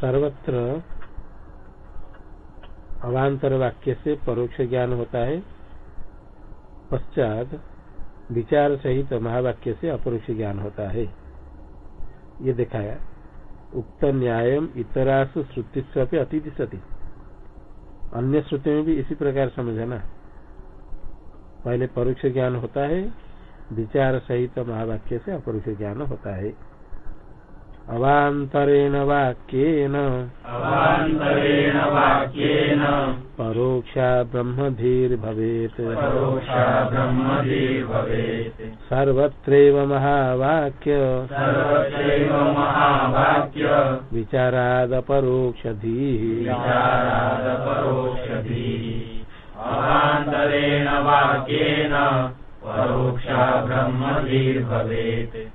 सर्वत्र अवान्तर वाक्य से परोक्ष ज्ञान होता है, पश्चात विचार सहित महावाक्य से अपरोक्ष ज्ञान होता है। ये दिखाया उक्त न्याय इतरासु श्रुति से अतिथि सती। अन्य श्रुति में भी इसी प्रकार समझना पहले परोक्ष ज्ञान होता है विचार सहित महावाक्य से अपरोक्ष ज्ञान होता है। अवान्तरेण वाक्येन। अवान्तरेण वाक्येन। परोक्षा ब्रह्मधीर्भवेत्। परोक्षा ब्रह्मधीर्भवेत्। सर्वत्रैव महावाक्य। सर्वत्रैव महावाक्य। विचारादपरोक्षधीः। विचारादपरोक्षधीः। अवान्तरेण वाक्येन। परोक्षा ब्रह्मधीर्भवेत्।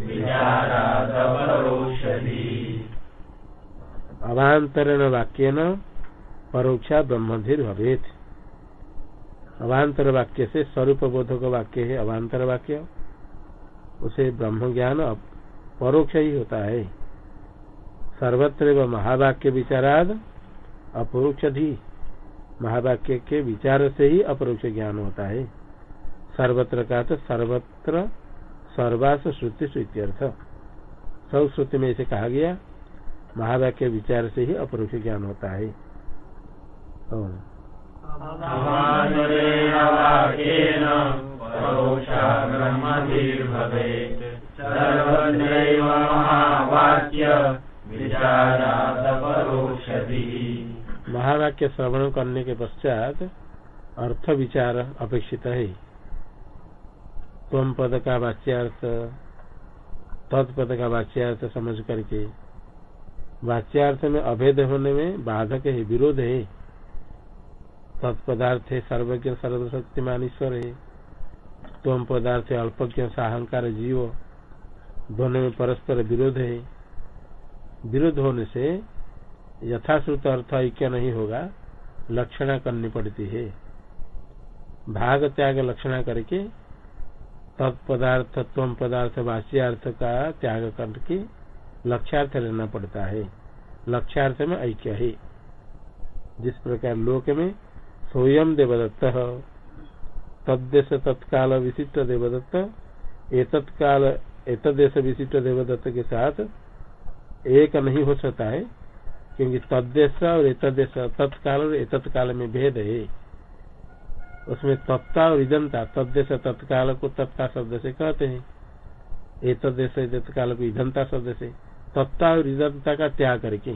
विचारादपरोक्षधीः अवान्तरण वाक्यन परोक्षा ब्रह्मधीर भवेत। अवान्तर वाक्य से स्वरूप बोधक वाक्य है अवान्तर वाक्य। उसे ब्रह्म ज्ञान परोक्ष ही होता है। सर्वत्र महावाक्य विचाराद अपरोक्ष महावाक्य के विचार से ही अपरोक्ष ज्ञान होता है। सर्वत्र का तो सर्वत्र सर्वास श्रुति इत्यर्थ। सब श्रुति में इसे कहा गया महावाक्य विचार से ही अपरोक्ष ज्ञान होता है। महावाक्य श्रवण करने के पश्चात अर्थ विचार अपेक्षित है। तम पद का वाच्यार्थ तत्पद का वाच्यार्थ समझ करके, वाच्यार्थ में अभेद होने में बाधक है, विरोध है। तत्पदार्थ है सर्वज्ञ, सर्वशक्तिमान ईश्वर है। तम पदार्थ अल्पज्ञ, साहंकार जीव, दोनों में परस्पर विरोध है। विरोध होने से यथाश्रुत अर्थ ऐक्य नहीं होगा, लक्षणा करनी पड़ती है। भाग त्याग लक्षणा करके तत्पदार्थ तम पदार्थ वाच्यार्थ का त्याग करके लक्ष्यार्थ लेना पड़ता है। लक्ष्यार्थ में ऐक्य है। जिस प्रकार लोक में स्वयं देवदत्त, तद्देश तत्काल विशिष्ट देवदत्त, एतत्काल एतदेश विशिष्ट देवदत्त के साथ एक नहीं हो सकता है, क्योंकि तद्देश और एतदेश तत्काल और एतत्काल में भेद है। उसमें तत्ता और इदंता तद्देश तत्काल को तत्ता शब्द से कहते हैं। एतदेश तत्काल को ईदंता शब्द से तत्ता और इदंता का त्याग करके।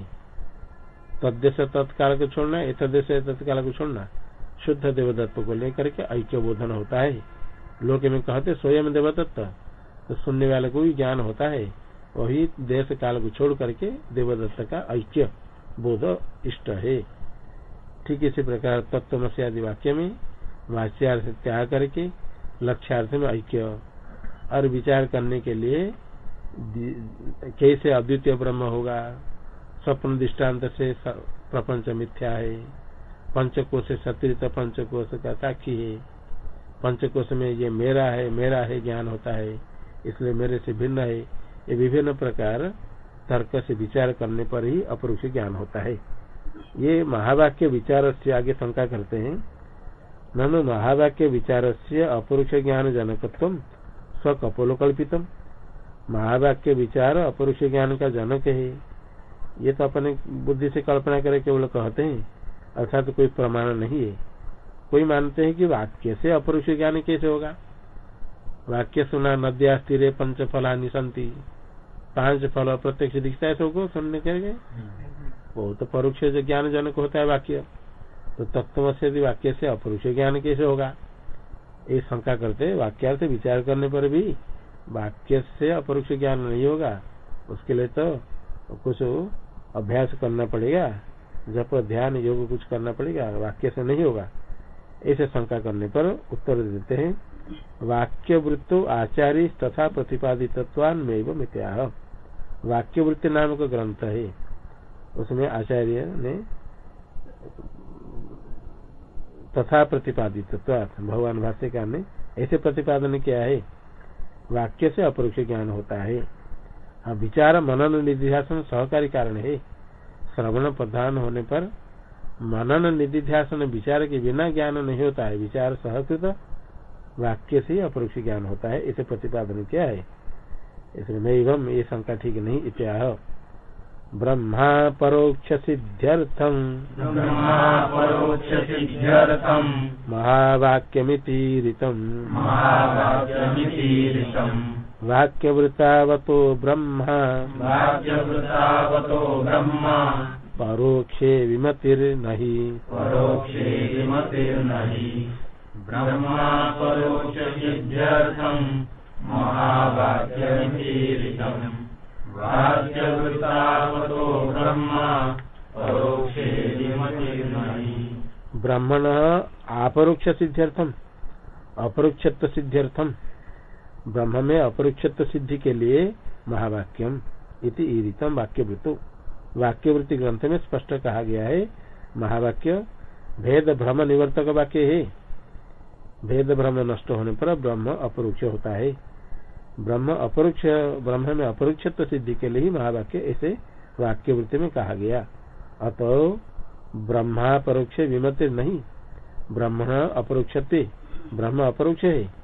तद्देश तत्काल को छोड़ना एतदेश तत्काल को छोड़ना, शुद्ध देवदत्त को लेकर के ऐक्य बोधन होता है। लोग में कहते स्वयं देवदत्त। तो सुनने वाले को भी ज्ञान होता है। वही देश काल को छोड़ करके देवदत्त का ऐक्य बोध इष्ट है। ठीक इसी प्रकार तत्व आदि वाक्य में वाच्यार्थ त्याग करके, लक्ष्यार्थ में ऐक्य। और विचार करने के लिए कैसे अद्वितीय ब्रह्म होगा? स्वप्न दृष्टांत से प्रपंच मिथ्या है। पंचकोश से सत्रित पंचकोश का साक्षी है। पंचकोश में ये मेरा है मेरा है ज्ञान होता है। इसलिए मेरे से भिन्न है। ये विभिन्न प्रकार तर्क से विचार करने पर ही अपरोक्ष ज्ञान होता है। ये महावाक्य विचार से आगे शंका करते हैं। ननु महावाक्य विचार से अपरोक्ष ज्ञान जनकत्व स्वकपोलो कल्पितम महावाक्य विचार अपरोक्ष ज्ञान का जनक है ये तो अपने बुद्धि से कल्पना करे केवल कहते हैं अर्थात तो कोई प्रमाण नहीं है। कोई मानते हैं कि वाक्य से अपरुष ज्ञान कैसे होगा? वाक्य सुना नद्या स्थिर पंच फला निशंति पाँच फल प्रत्यक्ष दिखता है सबको सुनने के लिए? वो तो परोक्ष ज्ञान जनक होता है वाक्य। तो तत्व से यदि वाक्य से अपरुष ज्ञान कैसे होगा? ये शंका करते वाक्यार्थ विचार करने पर भी वाक्य से अपरोक्ष ज्ञान नहीं होगा। उसके लिए तो कुछ अभ्यास करना पड़ेगा। जब ध्यान, योग कुछ करना पड़ेगा। वाक्य से नहीं होगा। ऐसे शंका करने पर उत्तर देते हैं। वाक्य वृत्तो आचार्य तथा प्रतिपादितत्वान में मित्या वाक्य वृत्ति नामक ग्रंथ है। उसमें आचार्य ने तथा प्रतिपादित भगवान भाष्यकार ने ऐसे प्रतिपादन किया है। वाक्य से अपरोक्ष ज्ञान होता है। हाँ विचार मनन निधिध्यासन सहकारी कारण है। श्रवण प्रधान होने पर मनन निधिध्यासन विचार के बिना ज्ञान नहीं होता है। विचार सहकृत वाक्य से अपरोक्ष ज्ञान होता है। इसे प्रतिपादन किया है। इसलिए नैवम ये शंका ठीक नहीं इत्याह। ब्रह्मा परोक्ष सिद्ध्यर्थम महावाक्यमितीरितम। महावाक्यमितीरितम्। वाक्यवृतावतो ब्रह्मा। वाक्यवृतावतो ब्रह्मा। परोक्षे विमतिर्नहि। परोक्षे विमतिर्नहि। ब्रह्मा परोक्षे विमतिर्नहि ब्राह्मण अपरोक्ष सिद्ध्यर्थम अपरोक्षत्व सिद्ध्यर्थम ब्रह्म में अपरोक्षत्व सिद्धि के लिए महावाक्यम इति ईरितम वाक्यवृत्तो वाक्यवृत्ति ग्रंथ में स्पष्ट कहा गया है महावाक्य भेद भ्रम निवर्तक वाक्य है भेद भ्रम नष्ट होने पर ब्रह्म अपरोक्ष होता है ब्रह्म अपरोक्ष, ब्रह्म में अपरोक्षत्व सिद्धि के लिए ही महावाक्य ऐसे वाक्य वृत्ति में कहा गया। अतो ब्रह्मा परोक्ष विमति नहीं। ब्रह्मण अपरोक्ष ब्रह्म अपरोक्ष है।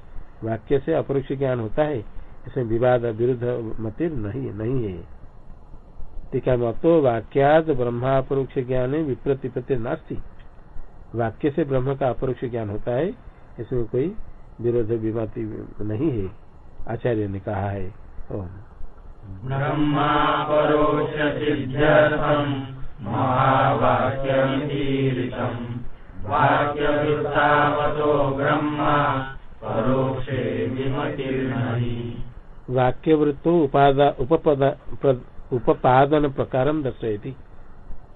वाक्य से अपरोक्ष ज्ञान होता है। इसमें विवाद, विरुद्ध मति नहीं नहीं है। टीका मतो वाक्याद ब्रह्मापरोक्ष ज्ञान विप्रतिपत्ति नास्ती। वाक्य से ब्रह्म का अपरोक्ष ज्ञान होता है। इसमें कोई विरोध, विमति नहीं है। आचार्य ने कहा है ओम। ब्रह्मा महावाक्यमितीरितम् वाक्यवृत्तावतो ब्रह्मा परोक्षे विमतिर्नहि। वाक्यवृत्तो उपादन प्रकार दर्शयति।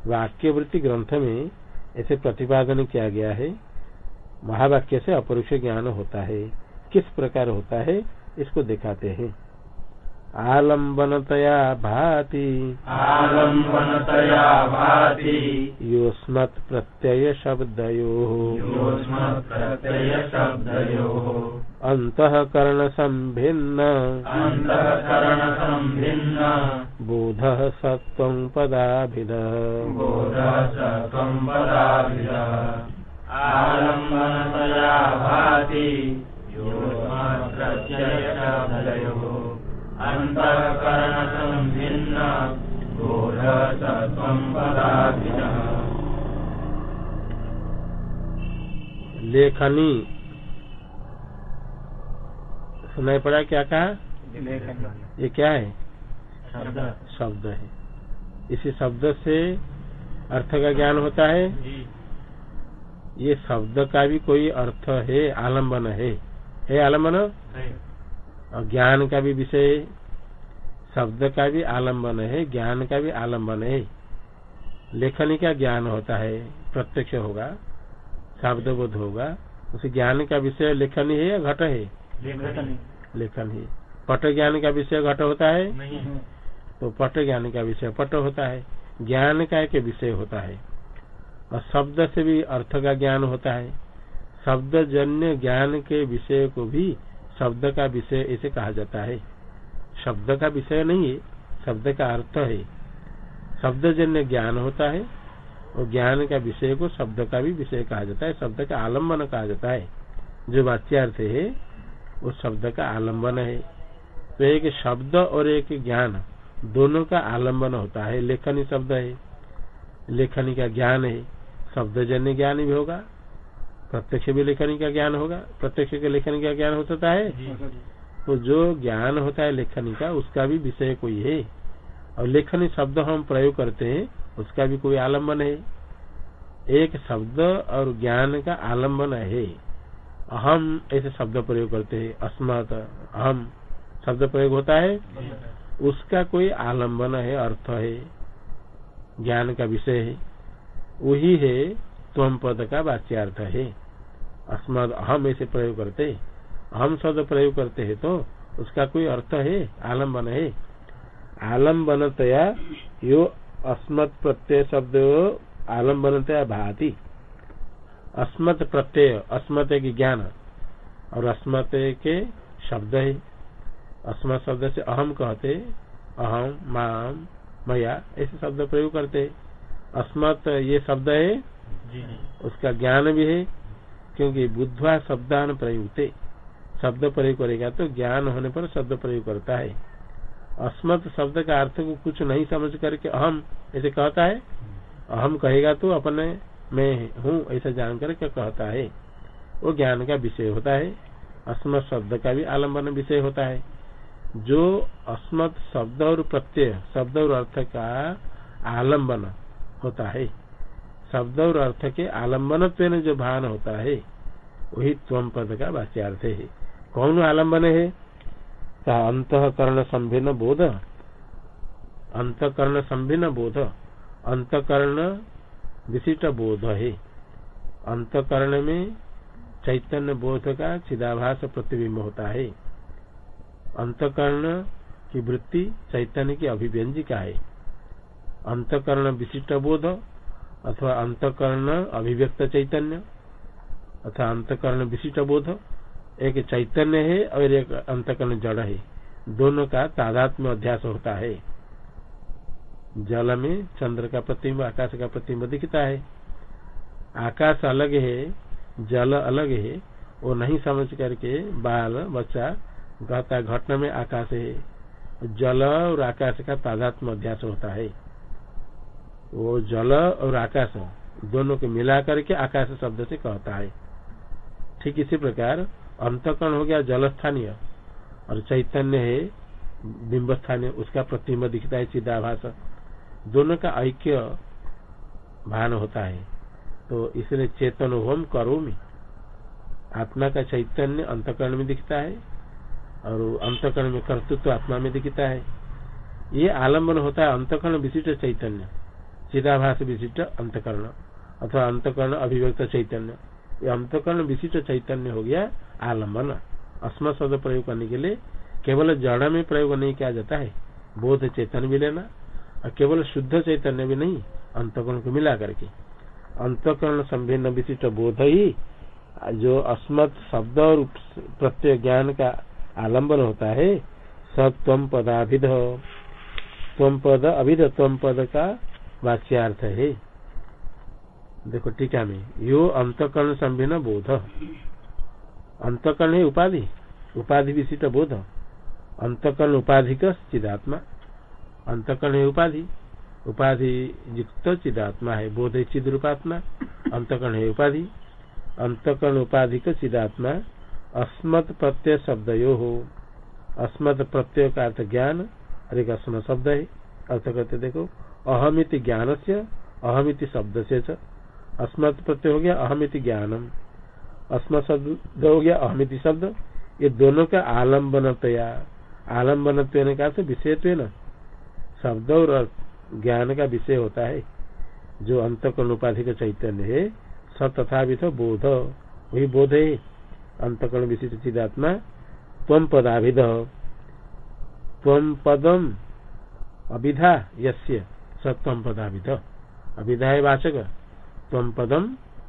वाक्यवृत्ति ग्रंथ में ऐसे प्रतिपादन किया गया है महावाक्य से अपरुष ज्ञान होता है। किस प्रकार होता है? इसको दिखाते हैं। आलम्बनतया भाति। आलम्बनतया भाति। योस्मत् प्रत्यय शब्दयो। योऽस्मत्प्रत्ययशब्दयोः अंतकरण संभिन्न अन्तःकरणसम्भिन्न। बोध सत्व पदाभिध। बोधः स त्वम् पदाभिधः। आलम्बनतया भाति। लेखनी। सुनाई पड़ा क्या कहा? ये क्या है? शब्द। है। इसी शब्द से अर्थ का ज्ञान होता है। ये शब्द का भी कोई अर्थ है आलंबन है। है आलंबन। और ज्ञान का भी विषय है। शब्द का भी आलंबन है ज्ञान का भी आलंबन है। लेखनी का ज्ञान होता है प्रत्यक्ष होगा शब्द बोध होगा। उसे ज्ञान का विषय लेखन ही है या घट है? लेखन। ही पट ज्ञान का विषय घट होता है? तो पट ज्ञान का विषय पट होता है। ज्ञान का एक विषय होता है। और शब्द से भी अर्थ का ज्ञान होता है। शब्द जन्य ज्ञान के विषय को भी शब्द का विषय ऐसे कहा जाता है। शब्द का विषय नहीं है, शब्द का अर्थ है। शब्द जन्य ज्ञान होता है और ज्ञान का विषय को शब्द का भी विषय कहा जाता है, शब्द का आलंबन कहा जाता है। जो वाच्यार्थ है, वो शब्द का आलंबन है। तो एक शब्द और एक ज्ञान दोनों का आलंबन होता है, लेखनी शब्द है। लेखनी का ज्ञान है शब्द जन्य ज्ञान भी होगा प्रत्यक्ष भी लेखनी का ज्ञान होगा प्रत्यक्ष के लेखन का ज्ञान हो सकता है। तो जो ज्ञान होता है लेखन का उसका भी विषय कोई है। और लेखनी शब्द हम प्रयोग करते हैं उसका भी कोई आलंबन है। एक शब्द और ज्ञान का आलंबन है। अहम ऐसे शब्द प्रयोग करते हैं अस्मत अहम शब्द प्रयोग होता है। उसका कोई आलंबन है अर्थ है ज्ञान का विषय है। वही है त्वम पद का वाच्यार्थ है। अस्मद अहम ऐसे प्रयोग करते अहम शब्द प्रयोग करते हैं तो उसका कोई अर्थ है आलंबन है। आलम्बनतया यो अस्मत् प्रत्यय शब्द आलम्बनतया भाति। अस्मत् प्रत्यय अस्मत के ज्ञान और अस्मत के शब्द है। अस्मत शब्द से अहम कहते अहम माम मया ऐसे शब्द प्रयोग करते। अस्मत ये शब्द है उसका ज्ञान भी है क्योंकि बुद्धवा शब्दान प्रयुक्त। शब्द प्रयोग करेगा तो ज्ञान होने पर शब्द प्रयोग करता है। अस्मत शब्द का अर्थ को कुछ नहीं समझ करके अहम, ऐसे कहता है। अहम कहेगा तो अपने मैं हूँ, ऐसा जान करके कहता है। वो ज्ञान का विषय होता है। अस्मत शब्द का भी आलंबन विषय होता है। जो अस्मत शब्द और प्रत्यय, शब्द और अर्थ का आलंबन होता है। शब्द और अर्थ के आलंबन जो भान होता है, वही त्वम पद का वाच्यार्थ है। कौन आलंबन है? अंतकरण संभिन्न बोध। अंतकरण संभिन्न बोध। अंतकरण विशिष्ट बोध है। अंतकरण में चैतन्य बोध का चिदाभास प्रतिबिंब होता है। अंतकरण की वृत्ति चैतन्य की अभिव्यंजिका है। अंतकरण विशिष्ट बोध। अथवा अंतकरण अभिव्यक्त चैतन्य, अथवा अंतकरण विशिष्ट बोध, एक चैतन्य है और एक अंतकरण जड़ है। दोनों का तादात्म्य अध्यास होता है। जल में चंद्र का प्रतिम्ब, आकाश का प्रतिम्ब दिखता है। आकाश अलग है, जल अलग है, वो नहीं समझ करके बाल, बच्चा घटना में आकाश है। जल और आकाश का तादात्म अध्यास होता है। वो जल और आकाश दोनों को मिला करके आकाश शब्द से कहता है। ठीक इसी प्रकार अंतकरण हो गया जल स्थानीय और चैतन्य है बिंब स्थानीय उसका प्रतिम्ब दिखता है चिदाभास। दोनों का ऐक्य भान होता है। तो इसलिए चेतन होम करो में आत्मा का चैतन्य अंतकरण में दिखता है और अंतकरण में कर्तृत्व आत्मा में दिखता है। ये आलंबन होता है अंतकरण विशिष्ट चैतन्य। चिदाभास विशिष्ट अंतकरण अथवा अंतकरण अभिव्यक्त चैतन्य। ये अंतकरण विशिष्ट चैतन्य हो गया आलंबन। अस्म शब्द प्रयोग करने के लिए केवल जड़ में प्रयोग नहीं किया जाता है। बोध चैतन्य भी लेना और केवल शुद्ध चैतन्य भी नहीं, अंतकरण को मिला करके। अंतकरण संभिन्न विशिष्ट बोध ही जो अस्मत् शब्द और प्रत्यय ज्ञान का आलंबन होता है सत्व पदाभिध। तम पद अभिध तम पद का वाच्यार्थ है। देखो, टीका में, यो अंतकरण संभिन्न बोध। अंतकरण है उपाधि। उपाधि विशिष्ट बोध। अंतकरण उपाधि का चिदात्मा। अंतकरण है उपाधि। उपाधि युक्त चिदात्मा है, बोध चिद रूपात्मा अंतकरण है उपाधि। अंतकरण उपाधि का चिदात्मा। अस्मत् प्रत्यय शब्द यो हो। अस्मत् प्रत्यय का अर्थ ज्ञान और एक अस्म शब्द है। अर्थ करते देखो अहमिति ज्ञान से अहमिति शब्द से अस्मत् प्रत्यय हो गया अहमिति ज्ञानम। अस्म शब्द हो गया अहमिति शब्द। ये दोनों का आलम्बनतया आलंबन का विषय शब्द और ज्ञान का विषय होता है। जो अंतकरण उपाधि का चैतन्य है सब तथा तो बोध। वही बोध है। अंतकरण विशिष्ट चिदात्मा तम पदाभिध तम पदम अभिधा यस्य। सत्व पदाभिध अभिधा है वाचक। तम पदम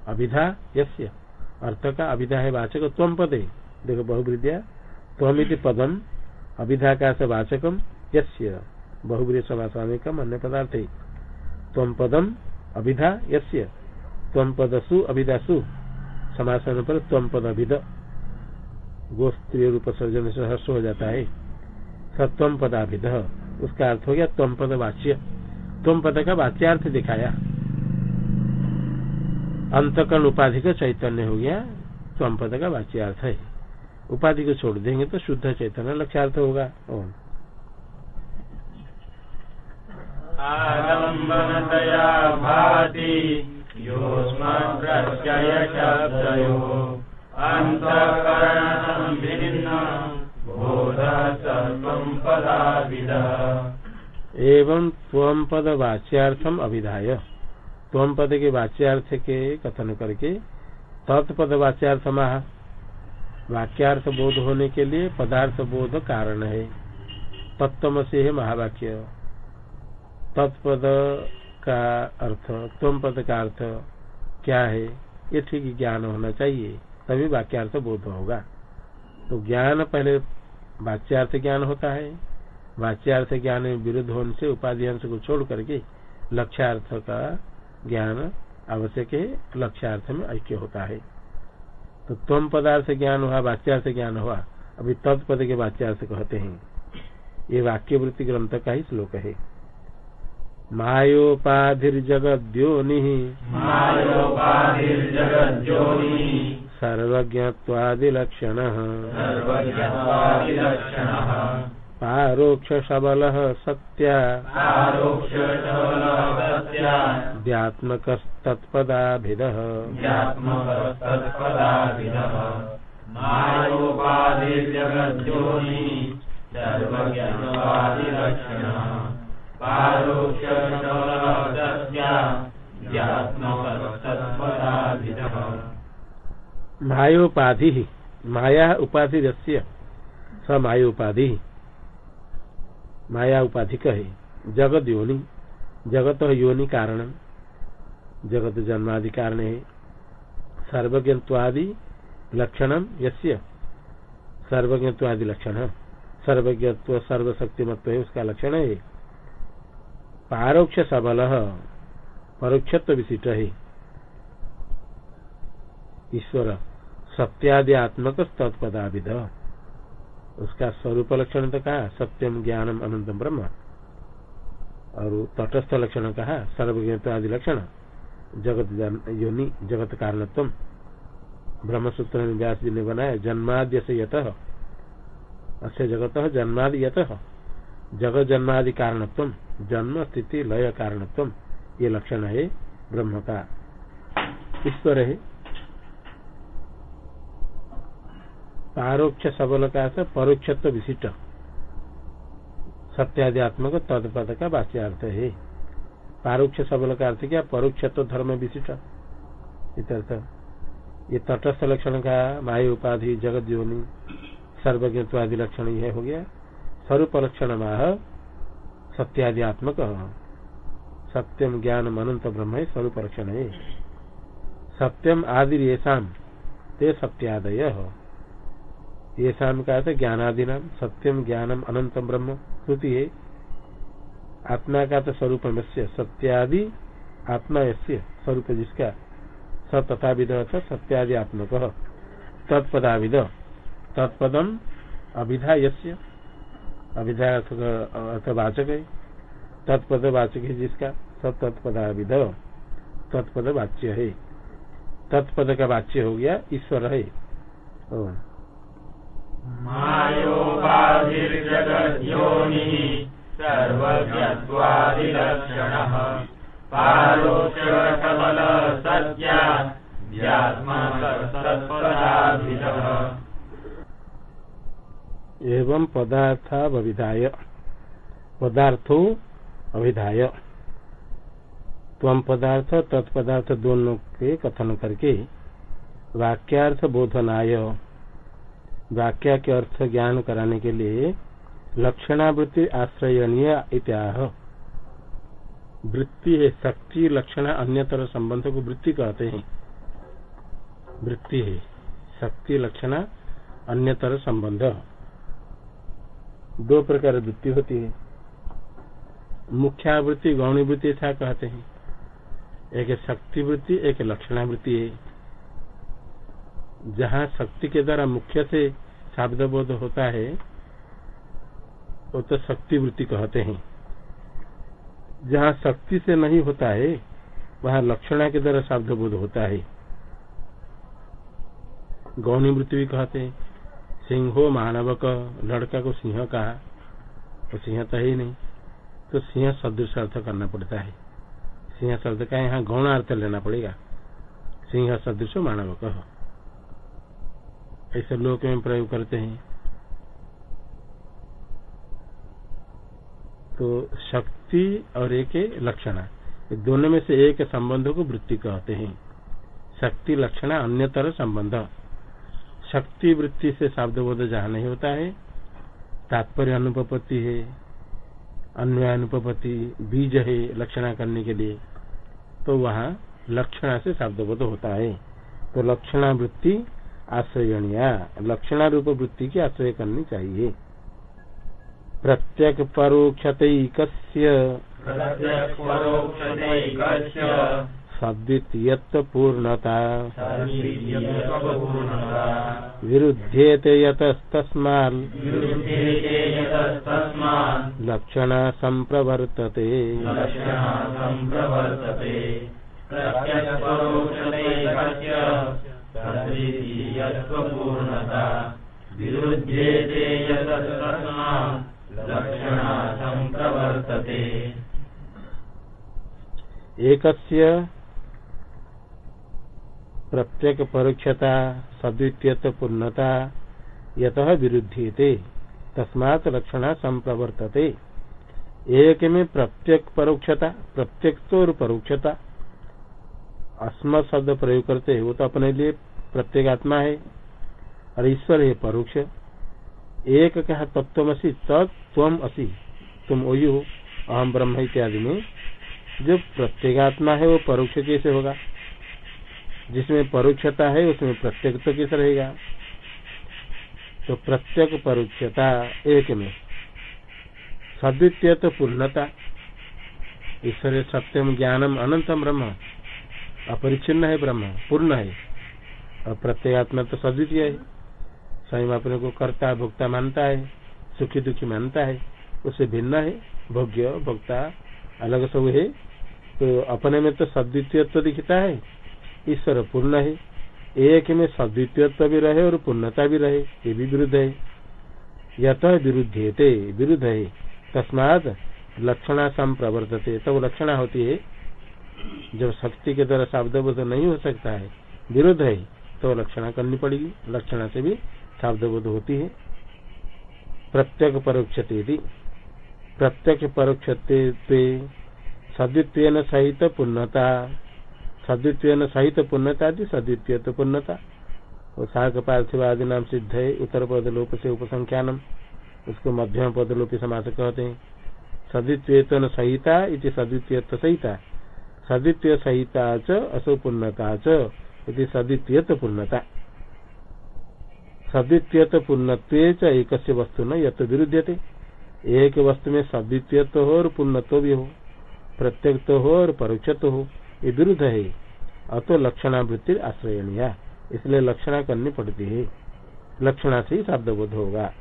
अभिधा यस्य। अर्थ का अभिधा है वाचक तम पदे। देखो बहुवृद्या तम पदम अभिधा का से वाचकम यस्य। बहुग्री समासानिकम अन्य पदार्थ। है तम पदम अभिधा यस्य। तम पदसु अभिधासु समासन पर तम पद अभिध गोस्त्रीय रूप सर्जन से हर्ष हो जाता है। सत्वम पदाभिध उसका अर्थ हो गया तम पद वाच्य तम पद का वाच्यार्थ दिखाया। अंतकरण उपाधि का चैतन्य हो गया, तम पद का वाच्यार्थ है। उपाधि को छोड़ देंगे तो शुद्ध चैतन्य लक्ष्यार्थ होगा। आलम्बनतया भाति एवं त्वम पद वाच्यार्थम अभिधाय। त्वम पद के वाच्यार्थ के कथन करके तत्पद वाच्यार्थ महा वाक्यार्थ बोध होने के लिए पदार्थ बोध कारण है। तत्व से है महावाक्य। तत्पद का अर्थ तुम पद का अर्थ क्या है, ये ठीक ज्ञान होना चाहिए, तभी वाक्यार्थ बोध होगा। तो ज्ञान पहले वाच्यार्थ ज्ञान होता है वाच्यार्थ ज्ञान में विरुद्ध होने से उपाधि अंश को छोड़ करके लक्ष्यार्थ का ज्ञान आवश्यक है लक्ष्यार्थ में ऐक्य होता है। तो तम पदार्थ ज्ञान हुआ वाच्यार्थ ज्ञान हुआ अभी तत्पद के वाच्यार्थ कहते हैं। ये वाक्य वृत्ति ग्रंथ का ही श्लोक है। मायोपाधिर्जगद्योनि। सर्वज्ञत्वादिलक्षणः। पारोक्ष सबल सत्या। सर्वज्ञत्वादिलक्षणः पारोक्षशबलः मायोपाधि माया उपाधि स मायोपाधि। माया उपाधि कहे। जगत योनि। जगत योनि कारण। जगत जन्मादि कारण है। सर्वज्ञत्वादि लक्षणम यस्य? सर्वज्ञत्वादि लक्षण। सर्वज्ञत्व, सर्वशक्तिमत्व है, उसका लक्षण है। पारोक्ष सबल। परोक्षत्व विशिष्ट है। ईश्वर सत्यादि आत्मक तत्पदाविध उसका स्वरूप लक्षण तो कहा, सत्यम ज्ञानम अनंतम ब्रह्म। और तटस्थ लक्षण कहा, सर्वज्ञत्व आदि लक्षण, जगत योनि, जगत कारणत्व ब्रह्म सूत्र व्यास जी ने बनाया जन्माद्य से यत। अस्य जगत जन्मादि यत। जगत जन्मादि कारणत्व जन्म, स्थिति, लय कारणत्व ये लक्षण है ब्रह्म का। ईश्वर है पारोक्ष सबल का परोक्षत्व विशिष्ट। सत्याध्यात्मक तत्पद का वाच्यार्थ है। पारोक्ष सबल का अर्थ क्या? परोक्षत्व धर्म विशिष्ट। इतर्थ ये तटस्थ लक्षण का माया उपाधि, जगत योनि, सर्वज्ञत्वादि लक्षण यह हो गया। स्वरूप लक्षण माह, सत्याध्यात्मक। सत्यम ज्ञान अनंत ब्रह्म स्वरूप लक्षण है। सत्यम आदि येषाम ते सत्यादय। ये शाम का अर्थ ज्ञानादि नाम सत्यम, ज्ञानम अनंतम ब्रह्म श्रुति है आत्मा का तो स्वरूप सत्यादि आत्मा यस्य स्वरूप जिसका स तथा विद सत्यादि आत्मक। तत्पदाविद। तत्पदम अभिधा यस्य अभिधा अर्थ अर्थवाचक। है तत्पद वाचक है जिसका स तत्पदाविद। तत्पद वाच्य है तत्पद का वाच्य हो गया ईश्वर है। एवं पदार्थाविधाय पदार्थो अभिधाय तम पदार्थ तत्पदार्थ दोनों के कथन करके वाक्यार्थ बोधनाय वाक्य के अर्थ ज्ञान कराने के लिए लक्षणावृत्ति आश्रयणीय इत्याह। वृत्ति है, शक्ति, लक्षण अन्यतर संबंध को वृत्ति कहते हैं। वृत्ति है, शक्ति, लक्षण अन्यतर संबंध। दो प्रकार वृत्ति होती है। मुख्यावृत्ति गौणी वृत्ति था कहते हैं। एक शक्ति वृत्ति एक लक्षणावृत्ति है। जहाँ शक्ति के द्वारा मुख्य से शब्द बोध होता है, वो तो शक्ति वृत्ति कहते हैं। जहाँ शक्ति से नहीं होता है, वहाँ लक्षणा के द्वारा शब्द बोध होता है। गौणी वृत्ति भी कहते हैं, सिंहो मानव का लड़का को सिंह कहा तो सिंह तो है ही नहीं तो सिंह सदृश अर्थ करना पड़ता है। सिंह शब्द का यहाँ गौण अर्थ लेना पड़ेगा। सिंह सदृश मानव कह ऐसे लोक में प्रयोग करते हैं। तो शक्ति और एक लक्षण दोनों में से एक संबंध को वृत्ति कहते हैं। शक्ति, लक्षण, अन्यतर संबंध। शक्ति, वृत्ति से शब्द बोध जहाँ नहीं होता है, तात्पर्य अनुपपत्ति है, अन्वय अनुपपत्ति, बीज है लक्षणा करने के लिए। तो वहाँ लक्षणा से शब्द बोध होता है। तो लक्षणा, वृत्ति आश्रयणिया। लक्षणा रूप वृत्ति की आश्रय करनी चाहिए। प्रत्यक परोक्षतैक सद्वितीयत्व पूर्णता विरुध्येते यतस्तस्मान् लक्षण संप्रवर्तते लक्षणा एकस्य प्रत्यक परोक्षता सद्वितीयत्व पूर्णता यतः विरुद्धीते तस्मात् लक्षण संप्रवर्तते एक में प्रत्यक परोक्षता प्रत्यक तो परोक्षता अस्म शब्द प्रयोग करते वो तो अपने लिए प्रत्येगात्मा है, और ईश्वर है परोक्ष। एक कहा तत्वमसी तत्व असी तुम वही हो अहम ब्रह्म इत्यादि में। जो प्रत्येगात्मा है, वो परोक्ष कैसे होगा? जिसमें परोक्षता है, उसमें प्रत्येक तो कैसे रहेगा? तो प्रत्येक परोक्षता एक में। सद्वितीय तो पूर्णता। ईश्वर सत्यम ज्ञानम अनंतम ब्रह्म। अपरिचिन्न है ब्रह्म, पूर्ण है। और प्रत्येगात्मा तो सद्वितीय है स्वयं अपने को कर्ता, भोक्ता मानता है, सुखी दुखी मानता है उससे भिन्न है, भोग्य, भोक्ता, अलग सब है। तो अपने में तो सद्वितीयत्व दिखता है, ईश्वर पूर्ण है। एक में सद्वितीयत्व भी रहे और पूर्णता भी रहे, ये भी विरुद्ध है। यत विरुद्ध विरुद्ध है। तस्मात लक्षणा संप्रवर्तते। तब लक्षणा होती है, जब शक्ति के द्वारा शब्दबोध नहीं हो सकता है, विरुद्ध है। तो लक्षणा करनी पड़ेगी। लक्षणा से भी शब्दबोध होती है। प्रत्यक परोक्षते प्रत्यक्ष परोक्षते सद्वित्व सहित पूर्णता सद्वित्व सहित पूर्णता थी सद्वितीय तो पूर्णता और साग पार्थिवादि नाम सिद्ध है उत्तर पद लोप से उपसंख्यानम। उसको मध्यम पद लोप समास कहते हैं। सद्वित्व सहिता इति सद्वितीय सहिता। सद्वितीय सहिता च असो पूर्णता च। इति सद्वितीय तो पूर्णता सद्वितीय तो पूर्णत्व एक वस्तु न यथ विरुद्धते एक वस्तु में सद्वितीय तो हो और पूर्णत्व भी हो प्रत्येक तो हो और परोक्ष तो हो ये विरुद्ध है अतो लक्षणावृत्ति आश्रयणीय। इसलिए लक्षणा करनी पड़ती है लक्षणा से ही शब्द बोध होगा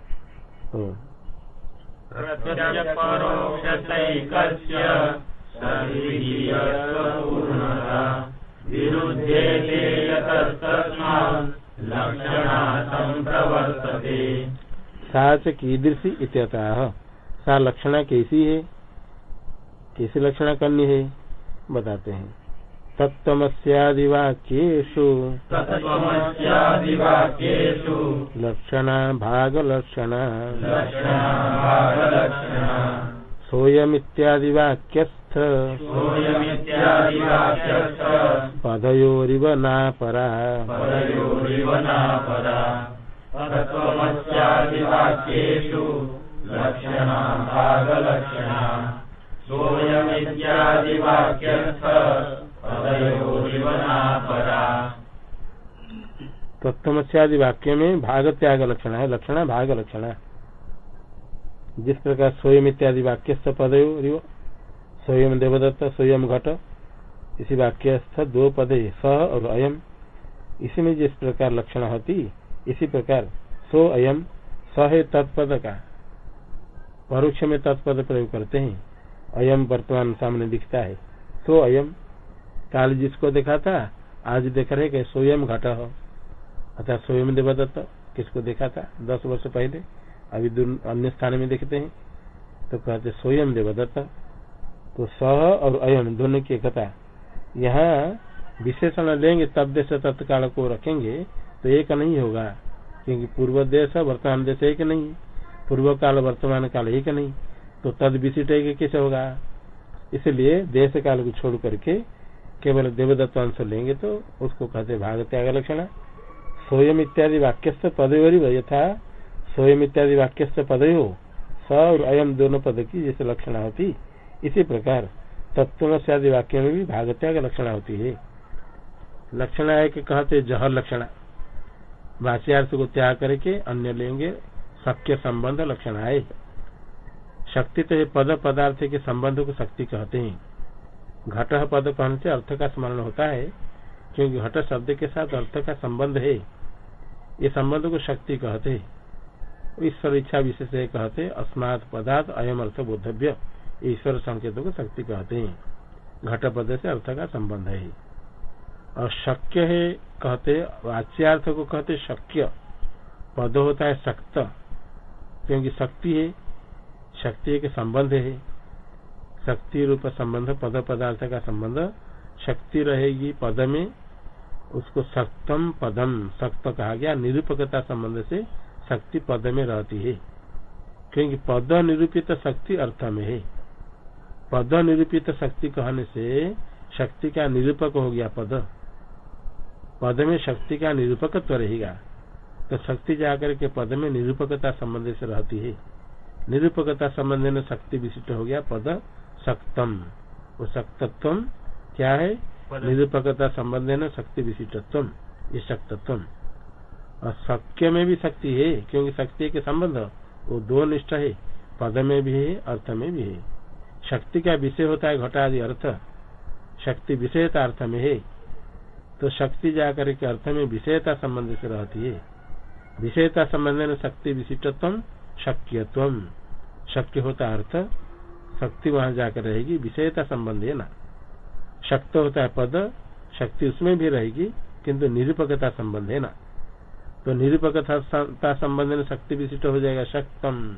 सर्वीर्यपूर्णता विरुध्येते यतस्तस्मात् लक्षणा सम्प्रवर्तते सा च कीदृशी इत्यतः? सा लक्षणा कैसी है? कैसी लक्षणा करनी है? बताते हैं। तत्त्वमस्यादिवाक्येषु। लक्षणा भागलक्षणा। लक्षणा सोऽयमित्यादिवाक्यस्थ पदयोरिव नापरा वाक्य में भाग त्याग लक्षण है लक्षण भाग लक्षण जिस प्रकार स्वयं इत्यादि वाक्य पदयो स्वयं देवदत्त, स्वयं घट। इसी वाक्यस्थ दो पदे स और अयम। इसी में जिस प्रकार लक्षण होती, इसी प्रकार सो अयम। स है तत्पद का। परोक्ष में तत्पद प्रयोग करते हैं। अयम वर्तमान सामने दिखता है। सो अयम। काल जिसको देखा था आज देख रहे कि स्वयं घट हो। अर्थात स्वयं देवदत्त किसको देखा था दस वर्ष पहले। अभी अन्य स्थान में देखते हैं। तो कहते स्वयं देवदत्त। तो सह और अयम दोनों की एकता यहाँ विशेषण लेंगे, तब देश तत्काल को रखेंगे तो एक नहीं होगा, क्योंकि पूर्व देश वर्तमान देश एक नहीं, पूर्व काल वर्तमान काल एक नहीं तो तद विशिष्ट एक कैसे होगा? इसलिए देश काल को छोड़ करके केवल देवदत्त अंश लेंगे तो उसको कहते भाग त्याग लक्षण। स्वयं इत्यादि वाक्यस्थ पदयोरी यथा स्वयं इत्यादि वाक्यस्थ पदयो स और अयम दोनों पद की जैसे लक्षण होती। इसी प्रकार तत्व से आदि वाक्य में भी भाग त्याग लक्षणा होती है। लक्षणा एक कहते जहर लक्षण। भाष्यार्थ को त्याग करके अन्य लेंगे सख्य संबंध लक्षण है। शक्ति तो पद पदार्थ के संबंध को शक्ति कहते हैं। घट पद कहने से अर्थ का स्मरण होता है, क्योंकि घट शब्द के साथ अर्थ का संबंध है। ये संबंध को शक्ति कहते हैं। ईश्वर इच्छा विशेष कहते अस्मात् पदार्थ अयम अर्थ बोधव्य। ईश्वर संकेतों को शक्ति कहते हैं। घट पद से अर्थ का संबंध है। और शक्य है कहते, वाच्यार्थ को कहते शक्य। पद होता है शक्त। क्योंकि शक्ति है, शक्ति के संबंध है। शक्ति रूप संबंध, पद पदार्थ का संबंध, शक्ति रहेगी पद में। उसको सप्तम पदम सक्त कहा गया, निरूपकता संबंध से शक्ति पद में रहती है। क्योंकि पद निरूपित शक्ति अर्थ में है। पद निरूपित शक्ति कहने से शक्ति का निरूपक हो गया पद। पद में शक्ति का निरूपकत्व रहेगा। तो शक्ति जाकर के पद में निरूपकता संबंध से रहती है। निरूपकता संबंध में शक्ति विशिष्ट हो गया पद सक्तम वो सक्तत्व क्या है? निरूपकता संबंध न शक्ति विशिष्टत्व ये शक्तत्व और शक्य में भी शक्ति है क्योंकि शक्ति के संबंध वो दो निष्ठ है। पद में भी है अर्थ में भी है। शक्ति का विषय होता है घटादि अर्थ। शक्ति विषयता अर्थ में है। तो शक्ति जाकर के अर्थ में विषयता संबंध से रहती है। विषयता संबंध में शक्ति विशिष्टत्व, शक्यत्व। शक्य होता अर्थ, शक्ति वहाँ जाकर रहेगी, विषयता संबंध है ना। शक्त होता है पद, शक्ति उसमें भी रहेगी, किंतु निरूपकता संबंध है ना। तो निरूपकता संबंध में शक्ति विशिष्ट हो जाएगा शक्तम।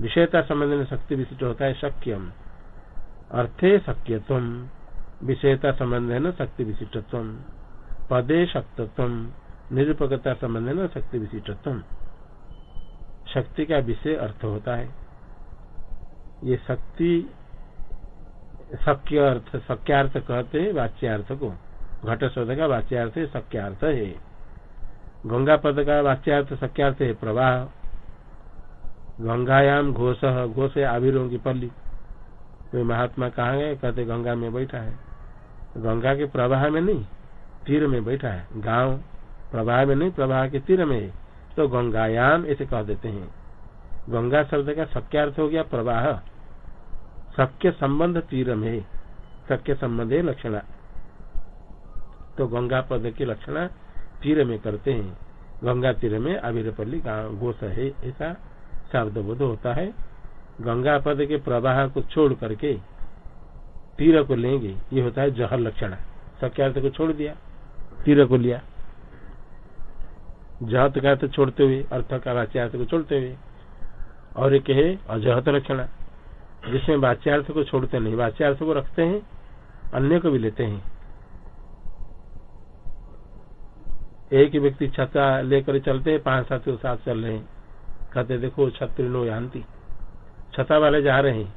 विषयता संबंध में शक्ति विशिष्ट होता है शक्यम। अर्थे शक्यत्व विषयता संबंध है न शक्ति विशिष्टत्व पदे शक्तत्व निरूपकता संबंध है न शक्ति विशिष्टत्व शक्ति का विषय अर्थ होता है। ये शक्ति शक्य अर्थ शक्यार्थ कहते हैं वाच्यार्थ को घट शब्द का वाच्यार्थ शक्यार्थ है। गंगा पद का वाच्यार्थ, शक्यार्थ है, प्रवाह। गंगायाम घोष घोष है आविरों की पल्ली। कोई महात्मा कहा गए? कहते, गंगा में बैठा है। गंगा के प्रवाह में नहीं, तीर में बैठा है। गाँव प्रवाह में नहीं, प्रवाह के तीर में तो गंगायाम ऐसे कह देते हैं। गंगा शब्द का शक्यार्थ हो गया प्रवाह। शक्य संबंध तीर में शक्य संबंध है लक्षणा। तो गंगा पद की लक्षणा तीर में करते हैं। गंगा तीर में अविरपल्ली गोस है, ऐसा शब्द बोध होता है। गंगा पद के प्रवाह को छोड़ करके तीर को लेंगे, ये होता है जहर लक्षण। सक्यार्थ को छोड़ दिया, तीर को लिया। जहत का अर्थ छोड़ते हुए, अर्थ का वाच्यार्थ को छोड़ते हुए। और एक है अजहत लक्षण, जिसमें वाच्यार्थ को छोड़ते नहीं। वाच्यार्थ को रखते हैं, अन्य को भी लेते हैं। एक व्यक्ति छता लेकर चलते हैं, पाँच सात के साथ चल रहे हैं। कहते देखो छत्री नो यांति छता वाले जा रहे हैं।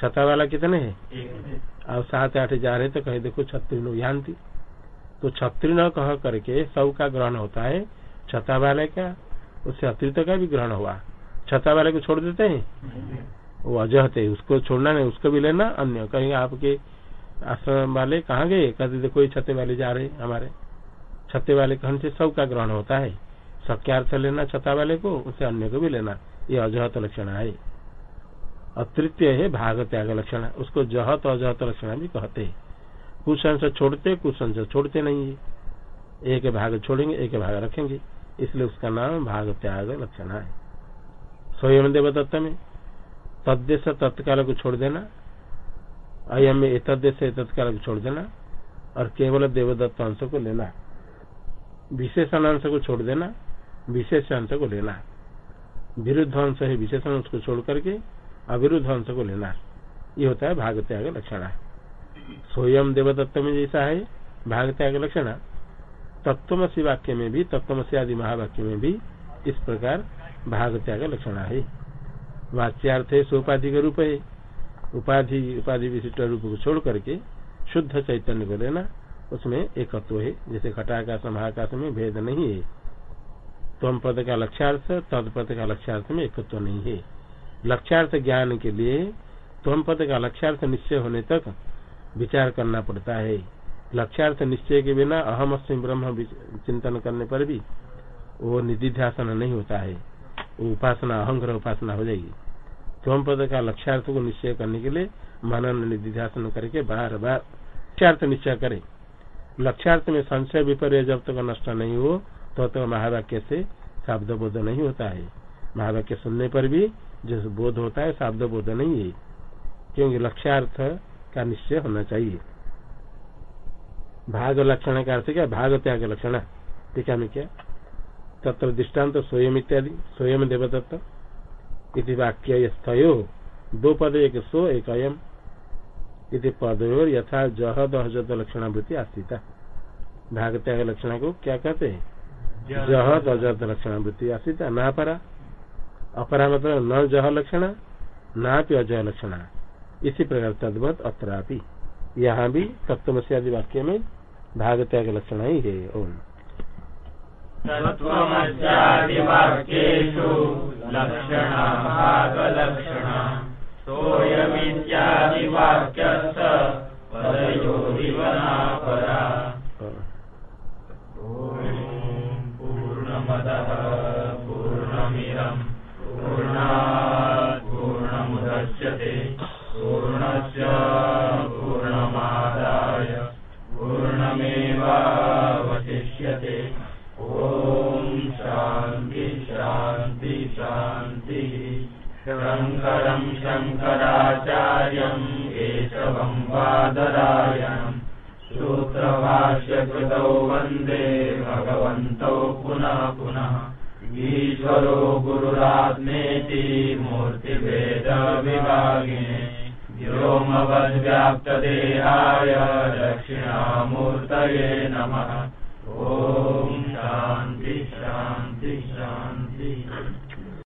छता वाला कितने हैं? और सात आठ जा रहे तो कहे देखो छत्री नो यांति तो छत्री न कह करके सब का ग्रहण होता है। छता वाले का उससे अतिरिक्त का भी ग्रहण हुआ। छता वाले को छोड़ देते हैं? वो अजहत उसको छोड़ना नहीं उसको भी लेना अन्य। कहीं आपके आश्रम वाले कहाँ गए? कहते देखो ये छते वाले जा रहे हमारे। छते वाले कहन से सब का ग्रहण होता है? सक्यार्थ लेना, छता वाले को, उसे अन्य को भी लेना। ये अजहत लक्षण है अतृतीय है, भाग त्याग लक्षण उसको जहत, अजहत लक्षण भी कहते हैं। कुछ अंश छोड़ते कुछ अंश छोड़ते नहीं है। एक भाग छोड़ेंगे, एक भाग रखेंगे। इसलिए उसका नाम भाग त्याग लक्षण है। स्वयं देवदत्त में तद्देश तत्काल को छोड़ देना। अयम तद्देश तत्काल को छोड़ देना। और केवल देवदत्त अंश को लेना। विशेषण अंश को छोड़ देना। विशेष अंश को लेना विरुद्ध अंश है विशेषण अंश को छोड़ करके अविरुद्ध अंश को लेना ये होता है भाग त्याग लक्षण। स्वयं देवदत्त में जैसा है भाग त्याग लक्षण। तत्वमसी वाक्य में भी तत्वमसी आदि महावाक्य में भी इस प्रकार भाग त्याग लक्षण है। वाच्यार्थ है सोपाधि का रूप है। उपाधि उपाधि विशिष्ट रूप को छोड़ करके शुद्ध चैतन्य को लेना, उसमें एकत्व है। जैसे घटाकाश, महाकाश में भेद नहीं है। तम पद का लक्ष्यार्थ, तद पद का लक्ष्यार्थ में एकत्व नहीं है। लक्ष्यार्थ ज्ञान के लिए तम पद का लक्ष्यार्थ निश्चय होने तक विचार करना पड़ता है। लक्ष्यार्थ निश्चय के बिना अहम अस्म ब्रह्म चिंतन करने पर भी वो निधिध्यासन नहीं होता है। वो उपासना अहंग्रह उपासना हो जाएगी। त्वम पद का लक्ष्यार्थ को निश्चय करने के लिए मनन निधिध्यासन करके बार बार लक्ष्यार्थ निश्चय करे। लक्ष्यार्थ में संशय, विपर्य, जब तक नष्ट नहीं हो तो तक महावाक्य से शब्द बोध नहीं होता है। महावाक्य सुनने पर भी जो बोध होता है शब्द बोध नहीं है। क्योंकि लक्ष्यार्थ का निश्चय होना चाहिए। भाग लक्षण का अर्थ क्या? भाग त्याग लक्षण। टीका में क्या? तत्र दृष्टांत तो स्वयं इत्यादि, स्वयं देवदत्त इति वाक्य स्थयो दो पद एक सो एक अयम। इति पदयोर यथा जह दहजत लक्षणावृत्ति आस्थिता भाग त्याग लक्षण को क्या कहते हैं? जह दहजत लक्षणावृत्ति आस्थिता न परा अपरा मतलब न जह लक्षण, ना अजय लक्षण। इसी प्रकार तद्वत अत्रापि। यहाँ भी सप्तम से आदि वाक्य में भाग त्याग लक्षण ही है। ओम। तत्त्वमस्यादिवाक्येषु लक्षणा व्योमवद्व्याप्तदेहाय दक्षिणामूर्तये नमः।